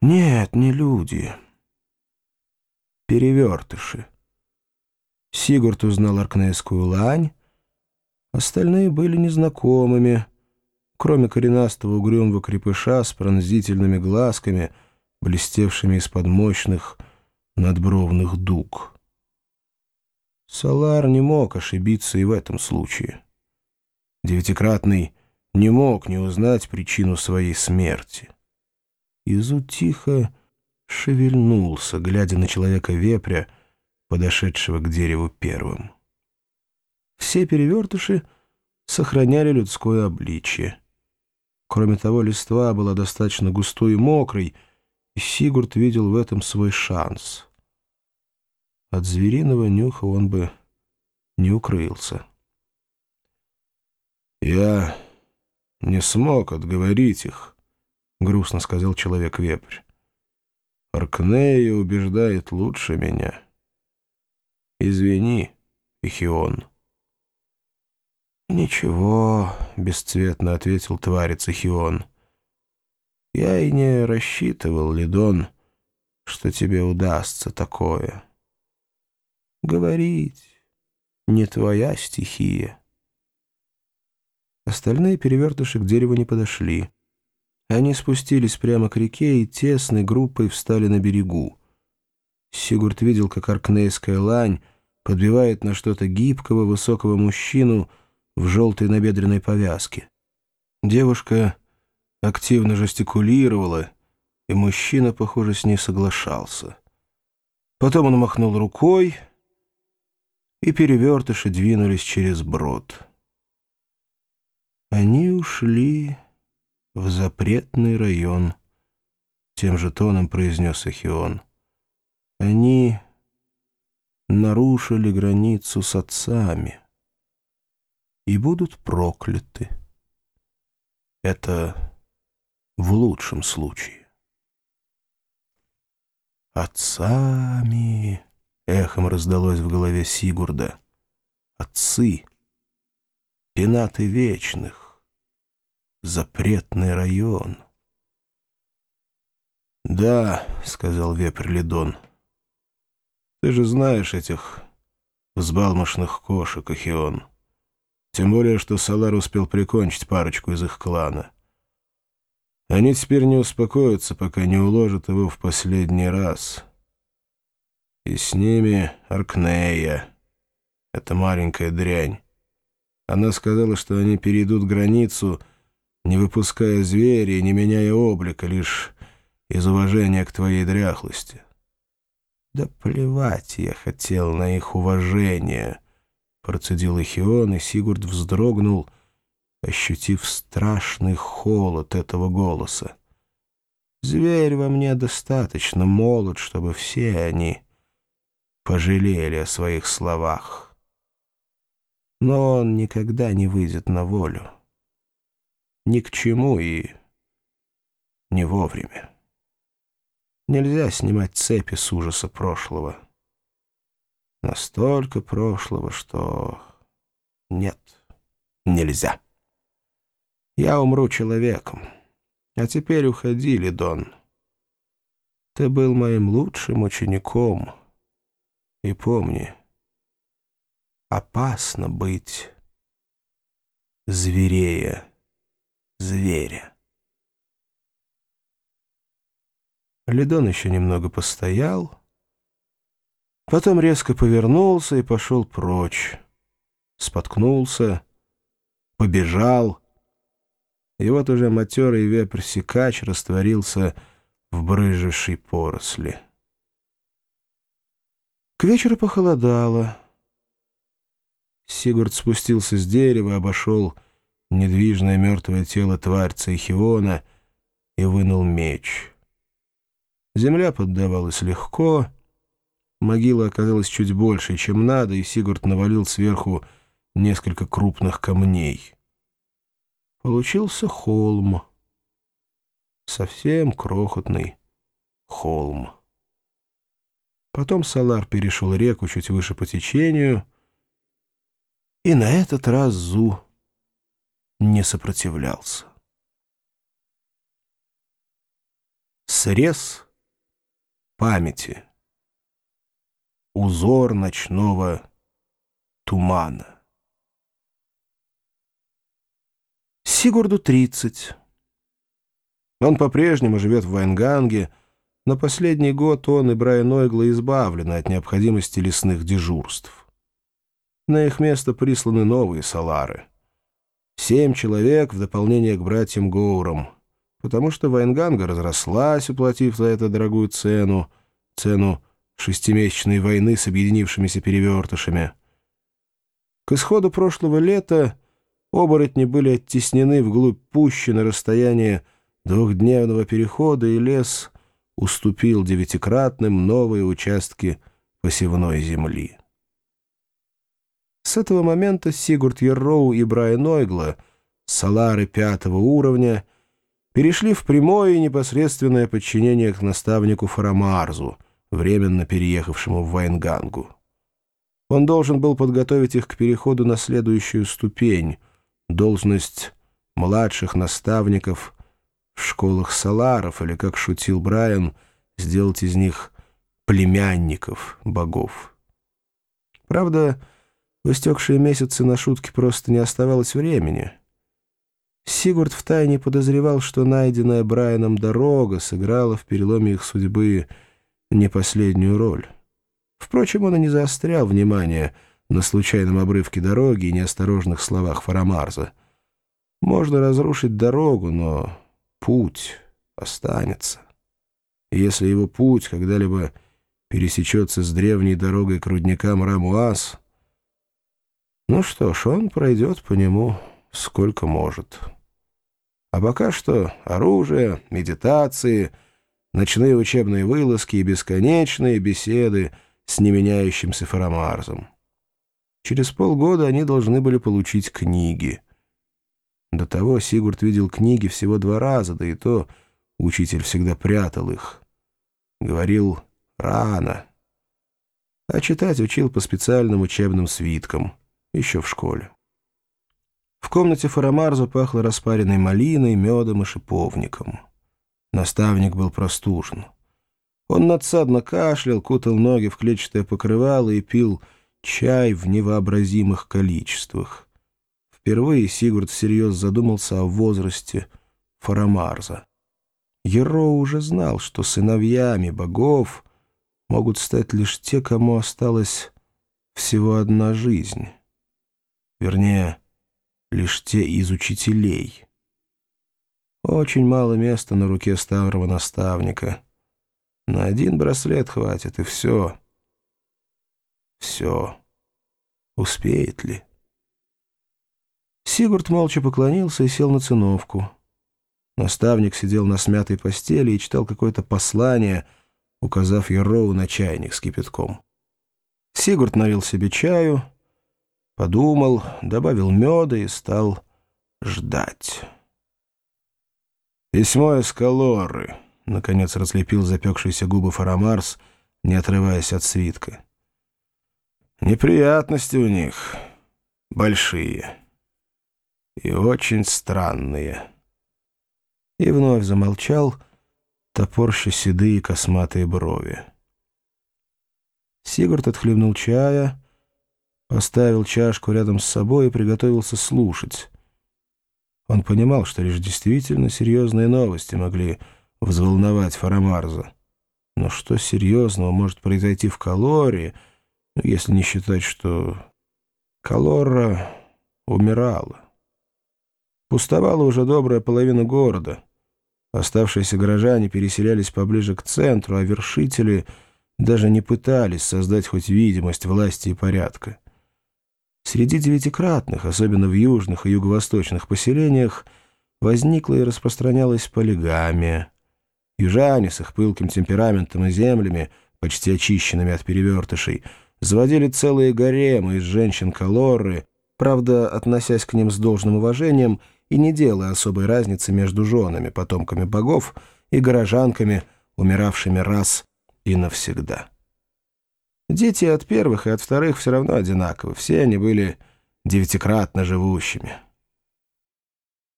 Нет, не люди. Перевертыши. Сигурд узнал аркнейскую лань. Остальные были незнакомыми, кроме коренастого угрюмого крепыша с пронзительными глазками, блестевшими из-под мощных надбровных дуг. Салар не мог ошибиться и в этом случае. Девятикратный не мог не узнать причину своей смерти. Изу тихо шевельнулся, глядя на человека-вепря, подошедшего к дереву первым. Все перевертыши сохраняли людское обличье. Кроме того, листва была достаточно густой и мокрой, и Сигурд видел в этом свой шанс. От звериного нюха он бы не укрылся. «Я не смог отговорить их», — грустно сказал человек-вепрь. «Аркнея убеждает лучше меня. Извини, Ихион». «Ничего», — бесцветно ответил тварец Ихион. «Я и не рассчитывал, Лидон, что тебе удастся такое. Говорить не твоя стихия». Остальные перевертыши к дереву не подошли. Они спустились прямо к реке и тесной группой встали на берегу. Сигурд видел, как аркнейская лань подбивает на что-то гибкого, высокого мужчину в желтой набедренной повязке. Девушка активно жестикулировала, и мужчина, похоже, с ней соглашался. Потом он махнул рукой, и перевертыши двинулись через брод. Они ушли в запретный район, тем же тоном произнес Ахион. Они нарушили границу с отцами и будут прокляты. Это в лучшем случае. «Отцами!» — эхом раздалось в голове Сигурда. «Отцы!» пенаты вечных, запретный район. «Да», — сказал вепрь Лидон, — «ты же знаешь этих взбалмошных кошек, Ахион. Тем более, что Салар успел прикончить парочку из их клана. Они теперь не успокоятся, пока не уложат его в последний раз. И с ними Аркнея, эта маленькая дрянь. Она сказала, что они перейдут границу, не выпуская зверя и не меняя облика, лишь из уважения к твоей дряхлости. «Да плевать я хотел на их уважение», — процедил Эхион, и Сигурд вздрогнул, ощутив страшный холод этого голоса. «Зверь во мне достаточно молод, чтобы все они пожалели о своих словах» но он никогда не выйдет на волю. Ни к чему и не вовремя. Нельзя снимать цепи с ужаса прошлого. Настолько прошлого, что... Нет, нельзя. Я умру человеком. А теперь уходи, Лидон. Ты был моим лучшим учеником. И помни, опасно быть зверея зверя. Ледон еще немного постоял, потом резко повернулся и пошел прочь. Споткнулся, побежал, и вот уже матерый вепрь-сикач растворился в брыжущей поросли. К вечеру похолодало. Сигурд спустился с дерева, обошел недвижное мертвое тело тварца Ихиона и вынул меч. Земля поддавалась легко, могила оказалась чуть больше, чем надо, и Сигурд навалил сверху несколько крупных камней. Получился холм, совсем крохотный холм. Потом Салар перешел реку чуть выше по течению — и на этот раз Зу не сопротивлялся. Срез памяти. Узор ночного тумана. Сигурду 30. Он по-прежнему живет в Вайнганге, но последний год он и Брайан Ойгла избавлены от необходимости лесных дежурств. На их место присланы новые салары. Семь человек в дополнение к братьям Гоурам, потому что Вайнганга разрослась, уплатив за это дорогую цену, цену шестимесячной войны с объединившимися перевертышами. К исходу прошлого лета оборотни были оттеснены вглубь пущи на расстояние двухдневного перехода, и лес уступил девятикратным новые участки посевной земли. С этого момента Сигурд Ерроу и Брайан Ойгла, салары пятого уровня, перешли в прямое и непосредственное подчинение к наставнику Фарамарзу, временно переехавшему в Вайнгангу. Он должен был подготовить их к переходу на следующую ступень, должность младших наставников в школах саларов, или, как шутил Брайан, сделать из них племянников богов. Правда, в истекшие месяцы на шутки просто не оставалось времени. Сигурд втайне подозревал, что найденная Брайаном дорога сыграла в переломе их судьбы не последнюю роль. Впрочем, он и не заострял внимание на случайном обрывке дороги и неосторожных словах Фарамарза. Можно разрушить дорогу, но путь останется. И если его путь когда-либо пересечется с древней дорогой к рудникам Рамуаз, ну что ж, он пройдет по нему сколько может. А пока что оружие, медитации, ночные учебные вылазки и бесконечные беседы с неменяющимся Фарамарзом. Через полгода они должны были получить книги — до того Сигурд видел книги всего два раза, да и то учитель всегда прятал их. Говорил «рано». А читать учил по специальным учебным свиткам, еще в школе. В комнате Фарамарза пахло распаренной малиной, медом и шиповником. Наставник был простужен. Он надсадно кашлял, кутал ноги в клетчатое покрывало и пил чай в невообразимых количествах. Впервые Сигурд всерьез задумался о возрасте Фарамарза. Еро уже знал, что сыновьями богов могут стать лишь те, кому осталась всего одна жизнь. Вернее, лишь те из учителей. Очень мало места на руке старого наставника. На один браслет хватит, и все. Все. Успеет ли? Сигурд молча поклонился и сел на циновку. Наставник сидел на смятой постели и читал какое-то послание, указав Ероу на чайник с кипятком. Сигурд налил себе чаю, подумал, добавил меда и стал ждать. «Письмо из Калоры», — наконец разлепил запекшиеся губы Фарамарс, не отрываясь от свитка. «Неприятности у них большие» и очень странные». И вновь замолчал, топорща седые косматые брови. Сигурд отхлебнул чая, поставил чашку рядом с собой и приготовился слушать. Он понимал, что лишь действительно серьезные новости могли взволновать Фарамарза. Но что серьезного может произойти в Калории, ну, если не считать, что Калора умирала? Пустовала уже добрая половина города. Оставшиеся горожане переселялись поближе к центру, а вершители даже не пытались создать хоть видимость власти и порядка. Среди девятикратных, особенно в южных и юго-восточных поселениях, возникла и распространялась полигамия. Южане с их пылким темпераментом и землями, почти очищенными от перевертышей, заводили целые гаремы из женщин Калоры, правда, относясь к ним с должным уважением — и не делая особой разницы между женами, потомками богов и горожанками, умиравшими раз и навсегда. Дети от первых и от вторых все равно одинаковы, все они были девятикратно живущими.